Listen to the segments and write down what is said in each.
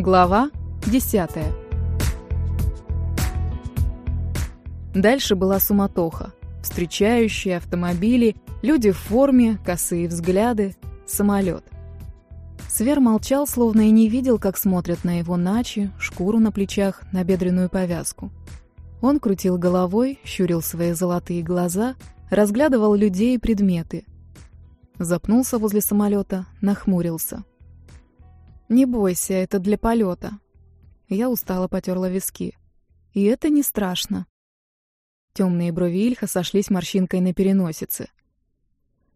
Глава 10 Дальше была суматоха. Встречающие, автомобили, люди в форме, косые взгляды, самолет. Свер молчал, словно и не видел, как смотрят на его начи, шкуру на плечах, на бедренную повязку. Он крутил головой, щурил свои золотые глаза, разглядывал людей и предметы. Запнулся возле самолета, нахмурился. «Не бойся, это для полета». Я устало потерла виски. «И это не страшно». Темные брови Ильха сошлись морщинкой на переносице.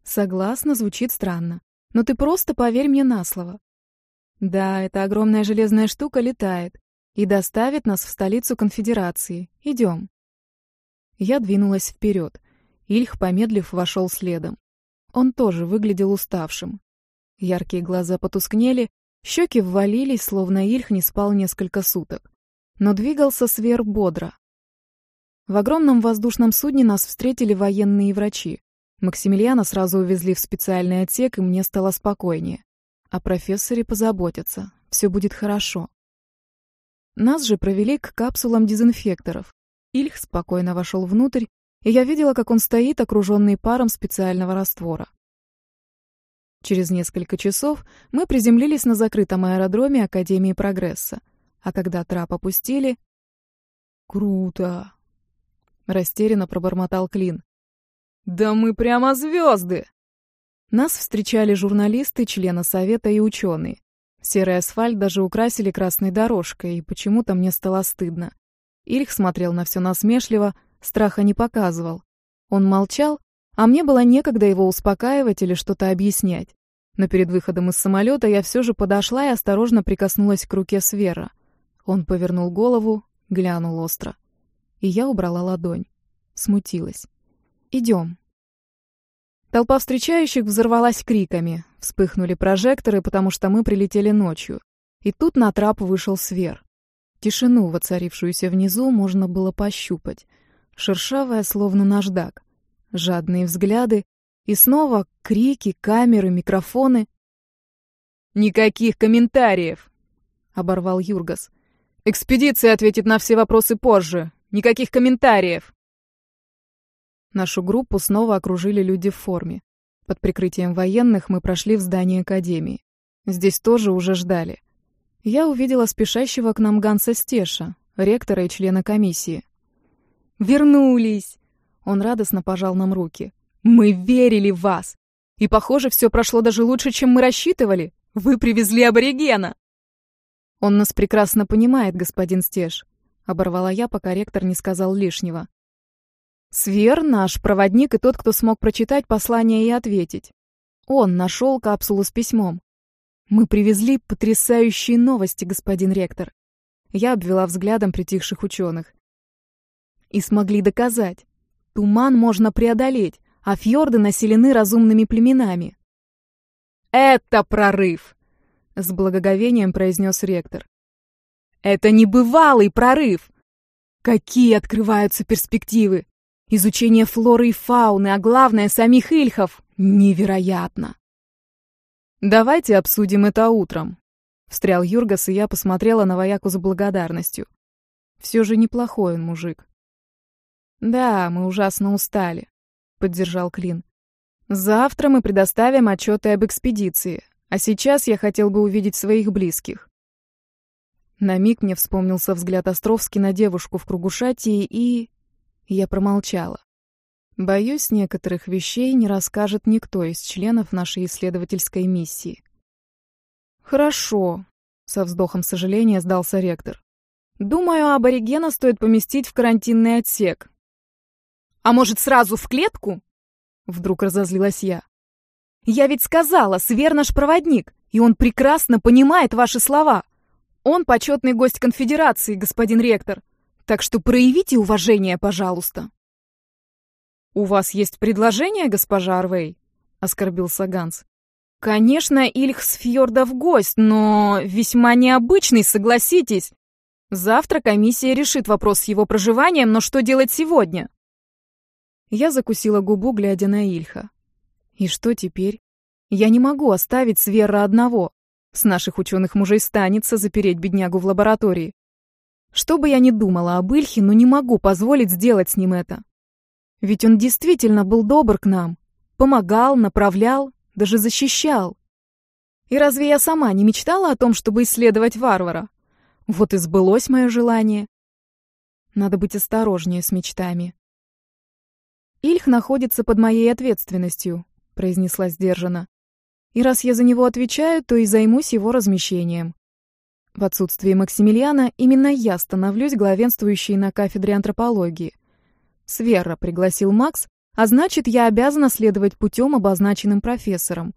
«Согласна, звучит странно. Но ты просто поверь мне на слово. Да, эта огромная железная штука летает и доставит нас в столицу конфедерации. Идем». Я двинулась вперед. Ильх, помедлив, вошел следом. Он тоже выглядел уставшим. Яркие глаза потускнели, Щеки ввалились, словно Ильх не спал несколько суток. Но двигался Свер бодро. В огромном воздушном судне нас встретили военные врачи. Максимилиана сразу увезли в специальный отсек, и мне стало спокойнее. О профессоре позаботятся. Все будет хорошо. Нас же провели к капсулам дезинфекторов. Ильх спокойно вошел внутрь, и я видела, как он стоит, окруженный паром специального раствора. Через несколько часов мы приземлились на закрытом аэродроме Академии Прогресса. А когда трап опустили... «Круто!» — растерянно пробормотал Клин. «Да мы прямо звезды!» Нас встречали журналисты, члены совета и ученые. Серый асфальт даже украсили красной дорожкой, и почему-то мне стало стыдно. Ильх смотрел на все насмешливо, страха не показывал. Он молчал, а мне было некогда его успокаивать или что-то объяснять. Но перед выходом из самолета я все же подошла и осторожно прикоснулась к руке Свера. Он повернул голову, глянул остро. И я убрала ладонь. Смутилась. «Идем». Толпа встречающих взорвалась криками. Вспыхнули прожекторы, потому что мы прилетели ночью. И тут на трап вышел Свер. Тишину, воцарившуюся внизу, можно было пощупать. Шершавая, словно наждак жадные взгляды и снова крики, камеры, микрофоны. «Никаких комментариев!» — оборвал Юргас. «Экспедиция ответит на все вопросы позже. Никаких комментариев!» Нашу группу снова окружили люди в форме. Под прикрытием военных мы прошли в здание Академии. Здесь тоже уже ждали. Я увидела спешащего к нам Ганса Стеша, ректора и члена комиссии. «Вернулись!» Он радостно пожал нам руки. «Мы верили в вас! И, похоже, все прошло даже лучше, чем мы рассчитывали. Вы привезли аборигена!» «Он нас прекрасно понимает, господин Стеж», — оборвала я, пока ректор не сказал лишнего. «Свер — наш проводник и тот, кто смог прочитать послание и ответить. Он нашел капсулу с письмом. Мы привезли потрясающие новости, господин ректор». Я обвела взглядом притихших ученых. «И смогли доказать. Туман можно преодолеть, а фьорды населены разумными племенами. «Это прорыв!» — с благоговением произнес ректор. «Это небывалый прорыв! Какие открываются перспективы! Изучение флоры и фауны, а главное, самих ильхов! Невероятно!» «Давайте обсудим это утром», — встрял Юргас, и я посмотрела на вояку с благодарностью. Все же неплохой он мужик. «Да, мы ужасно устали», — поддержал Клин. «Завтра мы предоставим отчеты об экспедиции, а сейчас я хотел бы увидеть своих близких». На миг мне вспомнился взгляд Островски на девушку в кругушатии, и... Я промолчала. Боюсь, некоторых вещей не расскажет никто из членов нашей исследовательской миссии. «Хорошо», — со вздохом сожаления сдался ректор. «Думаю, аборигена стоит поместить в карантинный отсек, а может, сразу в клетку?» Вдруг разозлилась я. «Я ведь сказала, Свер наш проводник, и он прекрасно понимает ваши слова. Он почетный гость конфедерации, господин ректор. Так что проявите уважение, пожалуйста». «У вас есть предложение, госпожа Арвей?» — оскорбился Ганс. «Конечно, Ильх с фьорда в гость, но весьма необычный, согласитесь. Завтра комиссия решит вопрос с его проживанием, но что делать сегодня?» Я закусила губу, глядя на Ильха. И что теперь? Я не могу оставить Свера одного. С наших ученых мужей станется запереть беднягу в лаборатории. Что бы я ни думала об Ильхе, но не могу позволить сделать с ним это. Ведь он действительно был добр к нам. Помогал, направлял, даже защищал. И разве я сама не мечтала о том, чтобы исследовать варвара? Вот и сбылось мое желание. Надо быть осторожнее с мечтами. Ильх находится под моей ответственностью, произнесла сдержанно. И раз я за него отвечаю, то и займусь его размещением. В отсутствие Максимилиана именно я становлюсь главенствующей на кафедре антропологии. Свера пригласил Макс, а значит, я обязана следовать путем, обозначенным профессором,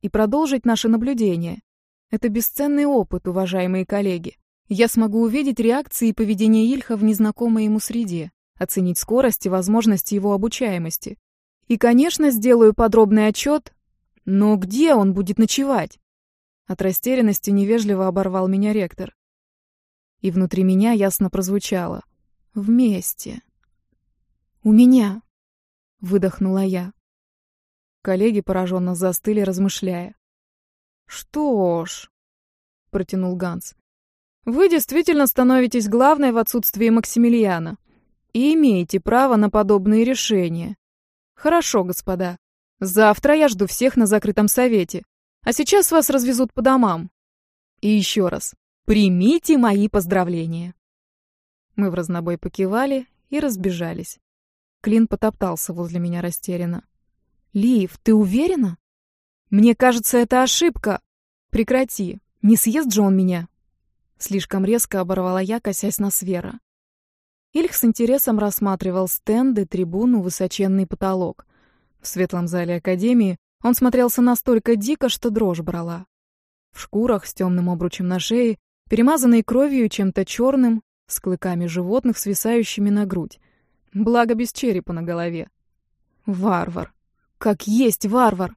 и продолжить наше наблюдение. Это бесценный опыт, уважаемые коллеги. Я смогу увидеть реакции и поведение Ильха в незнакомой ему среде, оценить скорость и возможности его обучаемости. И, конечно, сделаю подробный отчет, но где он будет ночевать? От растерянности невежливо оборвал меня ректор. И внутри меня ясно прозвучало. «Вместе». «У меня!» — выдохнула я. Коллеги пораженно застыли, размышляя. «Что ж...» — протянул Ганс. «Вы действительно становитесь главной в отсутствии Максимилиана и имеете право на подобные решения. Хорошо, господа. Завтра я жду всех на закрытом совете, а сейчас вас развезут по домам. И еще раз, примите мои поздравления». Мы в разнобой покивали и разбежались. Клин потоптался возле меня растерянно. «Лив, ты уверена?» «Мне кажется, это ошибка. Прекрати. Не съест же он меня?» Слишком резко оборвала я, косясь на Свера. Ильх с интересом рассматривал стенды, трибуну, высоченный потолок. В светлом зале Академии он смотрелся настолько дико, что дрожь брала. В шкурах с темным обручем на шее, перемазанной кровью чем-то черным, с клыками животных, свисающими на грудь. Благо без черепа на голове. Варвар. Как есть варвар.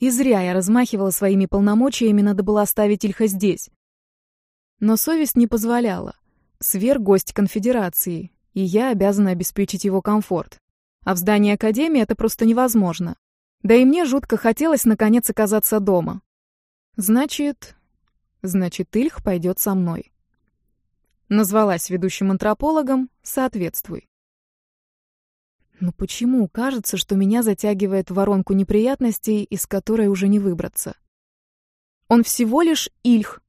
И зря я размахивала своими полномочиями, надо было оставить Ильха здесь. Но совесть не позволяла. Свер — гость конфедерации, и я обязана обеспечить его комфорт. А в здании Академии это просто невозможно. Да и мне жутко хотелось наконец оказаться дома. Значит... Значит, Ильх пойдет со мной. Назвалась ведущим антропологом «Соответствуй». Но почему кажется, что меня затягивает в воронку неприятностей, из которой уже не выбраться? Он всего лишь Ильх.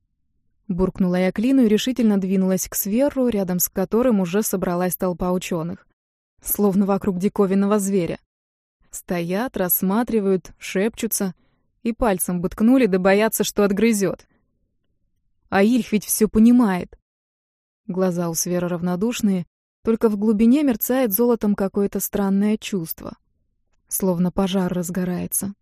Буркнула я Клину и решительно двинулась к Сверру, рядом с которым уже собралась толпа ученых. Словно вокруг диковинного зверя. Стоят, рассматривают, шепчутся и пальцем бы ткнули, да боятся, что отгрызет. А Ильх ведь все понимает. Глаза у Свера равнодушные, только в глубине мерцает золотом какое-то странное чувство. Словно пожар разгорается.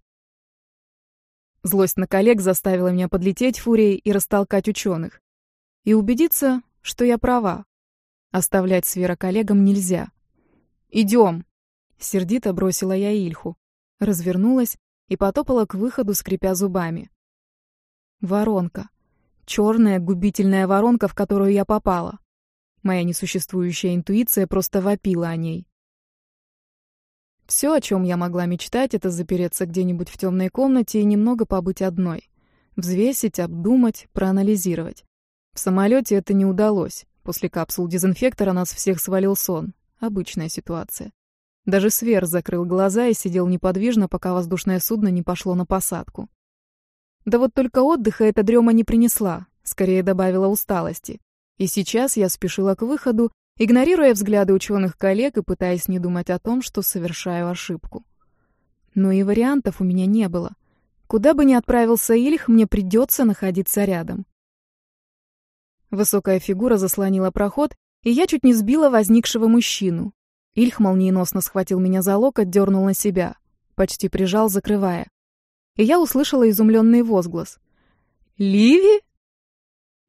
Злость на коллег заставила меня подлететь фурией и растолкать ученых. И убедиться, что я права. Оставлять Свера коллегам нельзя. «Идем!» — сердито бросила я Ильху. Развернулась и потопала к выходу, скрипя зубами. Воронка. Черная губительная воронка, в которую я попала. Моя несуществующая интуиция просто вопила о ней. Все, о чем я могла мечтать, это запереться где-нибудь в темной комнате и немного побыть одной. Взвесить, обдумать, проанализировать. В самолете это не удалось. После капсул дезинфектора нас всех свалил сон. Обычная ситуация. Даже Свер закрыл глаза и сидел неподвижно, пока воздушное судно не пошло на посадку. Да вот только отдыха эта дрема не принесла, скорее добавила усталости. И сейчас я спешила к выходу, игнорируя взгляды ученых коллег и пытаясь не думать о том, что совершаю ошибку. Но и вариантов у меня не было. Куда бы ни отправился Ильх, мне придется находиться рядом. Высокая фигура заслонила проход, и я чуть не сбила возникшего мужчину. Ильх молниеносно схватил меня за локоть, дернул на себя. Почти прижал, закрывая. И я услышала изумленный возглас. «Ливи?»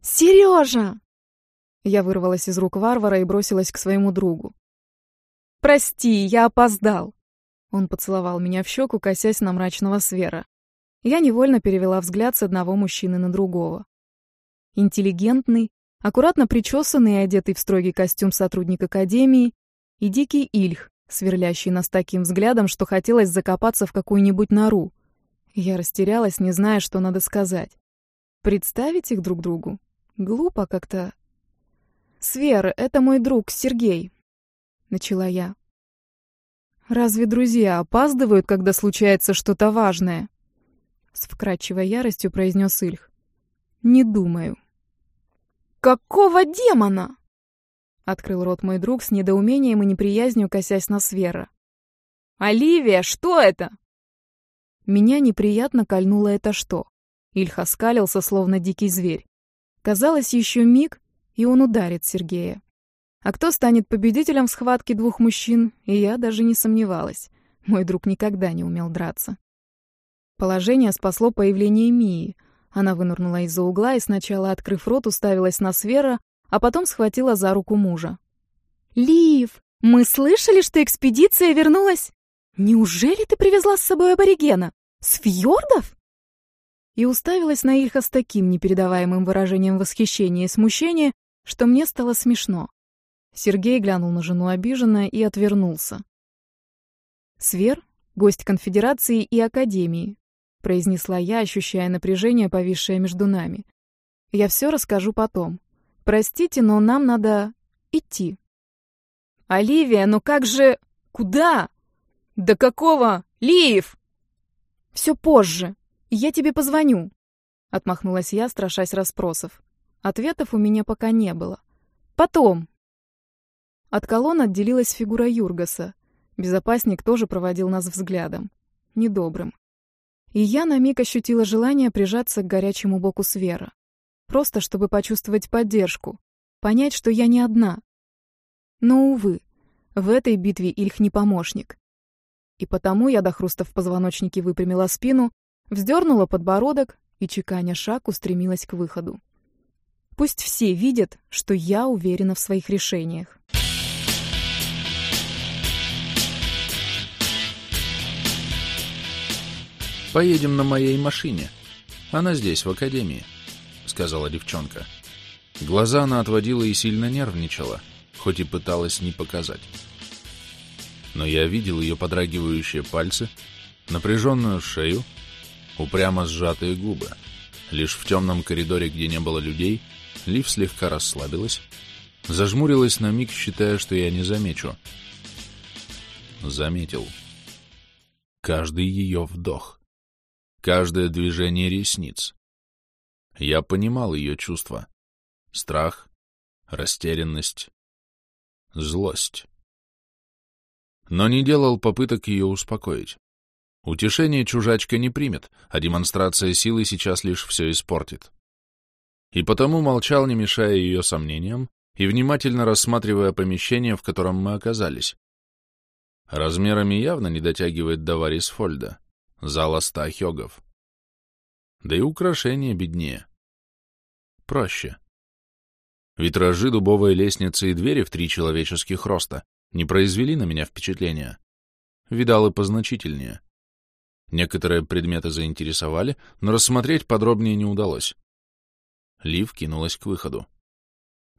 «Сережа!» Я вырвалась из рук варвара и бросилась к своему другу. «Прости, я опоздал!» Он поцеловал меня в щеку, косясь на мрачного свера. Я невольно перевела взгляд с одного мужчины на другого. Интеллигентный, аккуратно причесанный и одетый в строгий костюм сотрудник академии, и дикий Ильх, сверлящий нас таким взглядом, что хотелось закопаться в какую-нибудь нору. Я растерялась, не зная, что надо сказать. Представить их друг другу? Глупо как-то. «Свер, это мой друг Сергей», — начала я. «Разве друзья опаздывают, когда случается что-то важное?» С вкрадчивой яростью произнес Ильх. «Не думаю». «Какого демона?» Открыл рот мой друг с недоумением и неприязнью, косясь на Свера. «Оливия, что это?» Меня неприятно кольнуло это что. Ильх оскалился, словно дикий зверь. Казалось, еще миг, и он ударит Сергея. А кто станет победителем в схватке двух мужчин, и я даже не сомневалась. Мой друг никогда не умел драться. Положение спасло появление Мии. Она вынырнула из-за угла и сначала, открыв рот, уставилась на Свера, а потом схватила за руку мужа. «Лив, мы слышали, что экспедиция вернулась? Неужели ты привезла с собой аборигена? С фьордов?» И уставилась на Ильха с таким непередаваемым выражением восхищения и смущения, что мне стало смешно. Сергей глянул на жену обиженно и отвернулся. «Свер — гость конфедерации и академии», — произнесла я, ощущая напряжение, повисшее между нами. «Я все расскажу потом. Простите, но нам надо идти». «Оливия, ну как же... Куда? Да какого? Лив!» «Все позже. Я тебе позвоню», — отмахнулась я, страшась расспросов. Ответов у меня пока не было. «Потом». От колонн отделилась фигура Юргаса. Безопасник тоже проводил нас взглядом. Недобрым. И я на миг ощутила желание прижаться к горячему боку Свера. Просто чтобы почувствовать поддержку. Понять, что я не одна. Но, увы, в этой битве Ильх не помощник. И потому я до хруста в позвоночнике выпрямила спину, вздернула подбородок и, чеканя шаг, устремилась к выходу. Пусть все видят, что я уверена в своих решениях. «Поедем на моей машине. Она здесь, в академии», — сказала девчонка. Глаза она отводила и сильно нервничала, хоть и пыталась не показать. Но я видел ее подрагивающие пальцы, напряженную шею, упрямо сжатые губы. Лишь в темном коридоре, где не было людей, Лив слегка расслабилась, зажмурилась на миг, считая, что я не замечу. Заметил. Каждый ее вдох каждое движение ресниц. Я понимал ее чувства. Страх, растерянность, злость. Но не делал попыток ее успокоить. Утешение чужачка не примет, а демонстрация силы сейчас лишь все испортит. И потому молчал, не мешая ее сомнениям, и внимательно рассматривая помещение, в котором мы оказались. Размерами явно не дотягивает до Варисфольда зала ста хёгов. Да и украшения беднее. Проще. Витражи, дубовые лестницы и двери в три человеческих роста не произвели на меня впечатления. Видал и позначительнее. Некоторые предметы заинтересовали, но рассмотреть подробнее не удалось. Лив кинулась к выходу.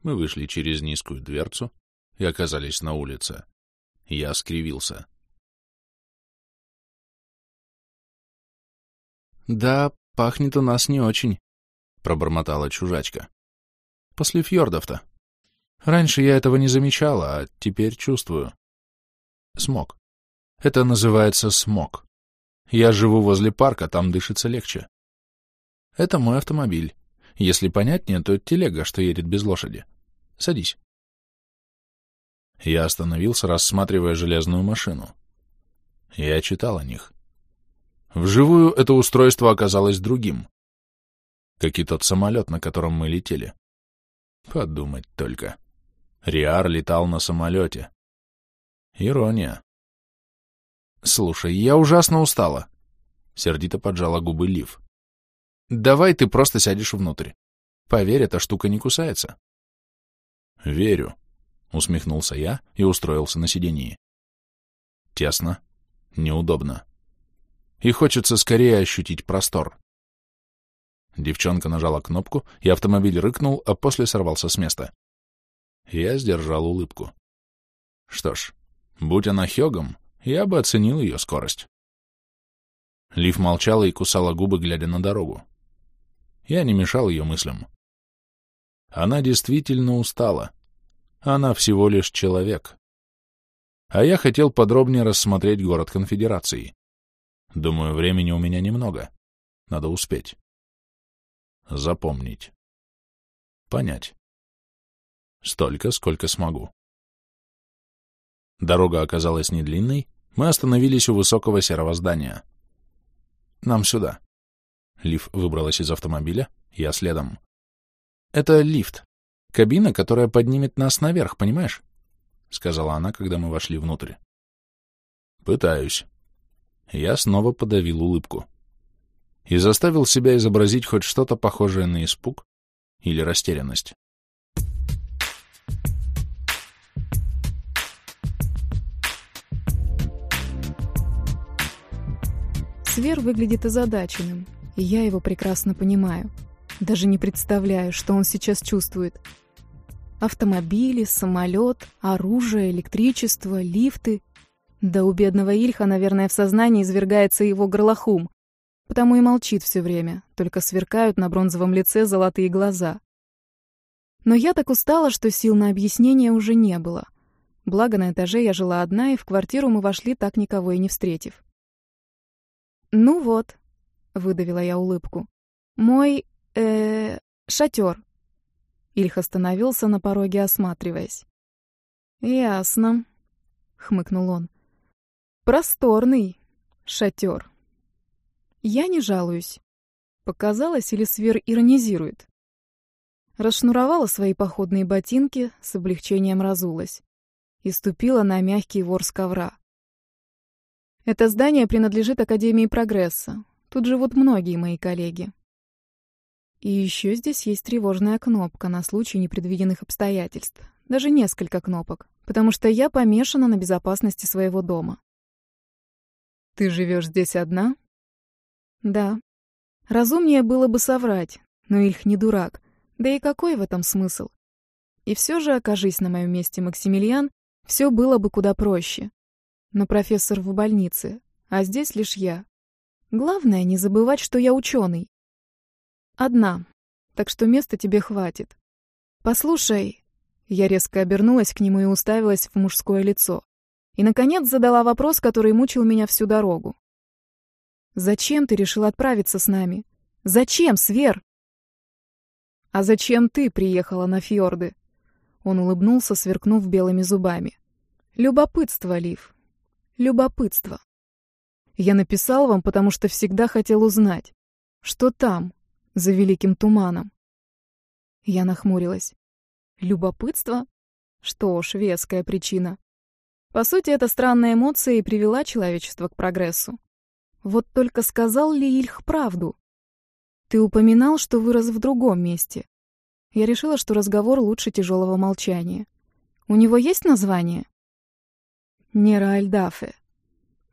Мы вышли через низкую дверцу и оказались на улице. Я скривился. «Да, пахнет у нас не очень», — пробормотала чужачка. «После фьордов-то. Раньше я этого не замечала, а теперь чувствую. Смог. Это называется смог. Я живу возле парка, там дышится легче. Это мой автомобиль. Если понятнее, то телега, что едет без лошади. Садись». Я остановился, рассматривая железную машину. Я читал о них. Вживую это устройство оказалось другим, как и тот самолет, на котором мы летели. Подумать только. Риар летал на самолете. Ирония. «Слушай, я ужасно устала», — сердито поджала губы Лив. «Давай ты просто сядешь внутрь. Поверь, эта штука не кусается». «Верю», — усмехнулся я и устроился на сидении. Тесно, неудобно и хочется скорее ощутить простор. Девчонка нажала кнопку, и автомобиль рыкнул, а после сорвался с места. Я сдержал улыбку. Что ж, будь она Хёгом, я бы оценил ее скорость. Лив молчала и кусала губы, глядя на дорогу. Я не мешал ее мыслям. Она действительно устала. Она всего лишь человек. А я хотел подробнее рассмотреть город конфедерации. Думаю, времени у меня немного. Надо успеть. Запомнить. Понять. Столько, сколько смогу. Дорога оказалась не длинной, мы остановились у высокого серого здания. «Нам сюда». Лив выбралась из автомобиля, я следом. «Это лифт. Кабина, которая поднимет нас наверх, понимаешь?» — сказала она, когда мы вошли внутрь. «Пытаюсь». Я снова подавил улыбку. И заставил себя изобразить хоть что-то похожее на испуг или растерянность. Свер выглядит озадаченным, и я его прекрасно понимаю. Даже не представляю, что он сейчас чувствует. Автомобили, самолет, оружие, электричество, лифты. Да у бедного Ильха, наверное, в сознании извергается его горлохум, потому и молчит все время, только сверкают на бронзовом лице золотые глаза. Но я так устала, что сил на объяснение уже не было. Благо, на этаже я жила одна, и в квартиру мы вошли, так никого и не встретив. «Ну вот», — выдавила я улыбку, — «мой, э, шатер». Ильх остановился на пороге, осматриваясь. «Ясно», — хмыкнул он. «Просторный шатер». Я не жалуюсь. Показалось, или Свер иронизирует. Расшнуровала свои походные ботинки, с облегчением разулась. И ступила на мягкий ворс ковра. Это здание принадлежит Академии Прогресса. Тут живут многие мои коллеги. И еще здесь есть тревожная кнопка на случай непредвиденных обстоятельств. Даже несколько кнопок, потому что я помешана на безопасности своего дома. Ты живешь здесь одна? Да. Разумнее было бы соврать, но Ильх не дурак. Да и какой в этом смысл? И все же, окажись на моем месте Максимилиан, все было бы куда проще. Но профессор в больнице, а здесь лишь я. Главное не забывать, что я ученый. Одна, так что места тебе хватит. Послушай, я резко обернулась к нему и уставилась в мужское лицо. И, наконец, задала вопрос, который мучил меня всю дорогу. «Зачем ты решил отправиться с нами? Зачем, Свер?» «А зачем ты приехала на фьорды?» Он улыбнулся, сверкнув белыми зубами. «Любопытство, Лив, Любопытство. Я написал вам, потому что всегда хотел узнать, что там, за великим туманом. Я нахмурилась. Любопытство? Что ж, веская причина. По сути, эта странная эмоция и привела человечество к прогрессу. Вот только сказал ли Ильх правду? Ты упоминал, что вырос в другом месте. Я решила, что разговор лучше тяжелого молчания. У него есть название? Нера Альдафе.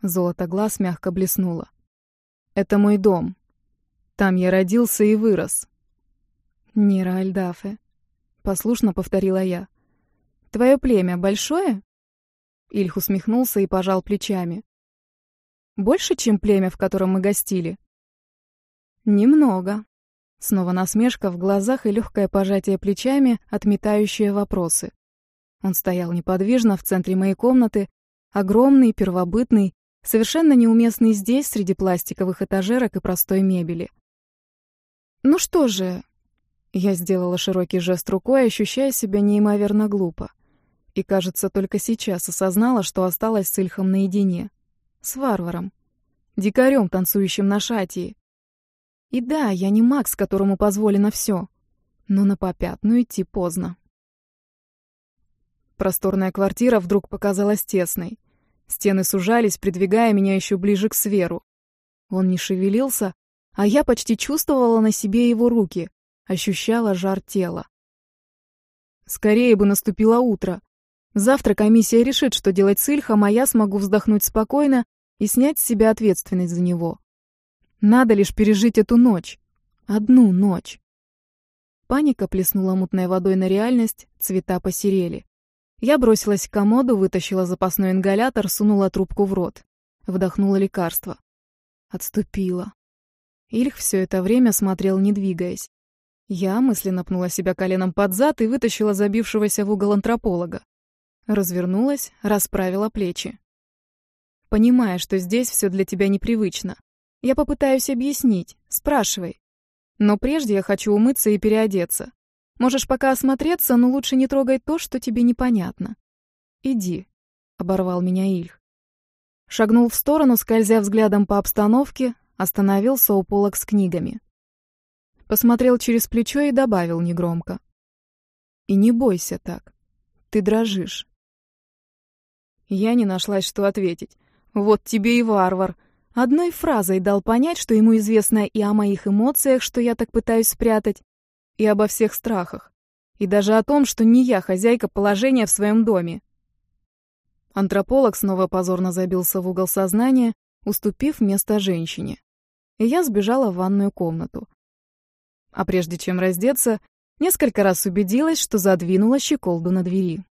Золото глаз мягко блеснуло. Это мой дом. Там я родился и вырос. Нера Альдафе. Послушно повторила я. Твое племя большое? Ильх усмехнулся и пожал плечами. Больше, чем племя, в котором мы гостили? Немного. Снова насмешка в глазах и легкое пожатие плечами, отметающее вопросы. Он стоял неподвижно в центре моей комнаты, Огромный, первобытный, совершенно неуместный здесь, среди пластиковых этажерок и простой мебели. «Ну что же...» Я сделала широкий жест рукой, ощущая себя неимоверно глупо. И, кажется, только сейчас осознала, что осталась с Ильхом наедине. С варваром. Дикарем, танцующим на шатии. И да, я не Макс, которому позволено все. Но на попятную идти поздно. Просторная квартира вдруг показалась тесной. Стены сужались, придвигая меня еще ближе к сверу. Он не шевелился, а я почти чувствовала на себе его руки, ощущала жар тела. Скорее бы наступило утро. Завтра комиссия решит, что делать с Ильхом, а я смогу вздохнуть спокойно и снять с себя ответственность за него. Надо лишь пережить эту ночь. Одну ночь. Паника плеснула мутной водой на реальность, цвета посерели. Я бросилась к комоду, вытащила запасной ингалятор, сунула трубку в рот. Вдохнула лекарство. Отступила. Ильх все это время смотрел, не двигаясь. Я мысленно пнула себя коленом под зад и вытащила забившегося в угол антрополога. Развернулась, расправила плечи. Понимая, что здесь все для тебя непривычно. Я попытаюсь объяснить. Спрашивай. Но прежде я хочу умыться и переодеться. Можешь пока осмотреться, но лучше не трогай то, что тебе непонятно. Иди, — оборвал меня Ильх. Шагнул в сторону, скользя взглядом по обстановке, остановился у полок с книгами. Посмотрел через плечо и добавил негромко. «И не бойся так. Ты дрожишь». Я не нашлась, что ответить. «Вот тебе и варвар. Одной фразой дал понять, что ему известно и о моих эмоциях, что я так пытаюсь спрятать, и обо всех страхах, и даже о том, что не я хозяйка положения в своем доме. Антрополог снова позорно забился в угол сознания, уступив место женщине. И я сбежала в ванную комнату. А прежде чем раздеться, несколько раз убедилась, что задвинула щеколду на двери.